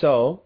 So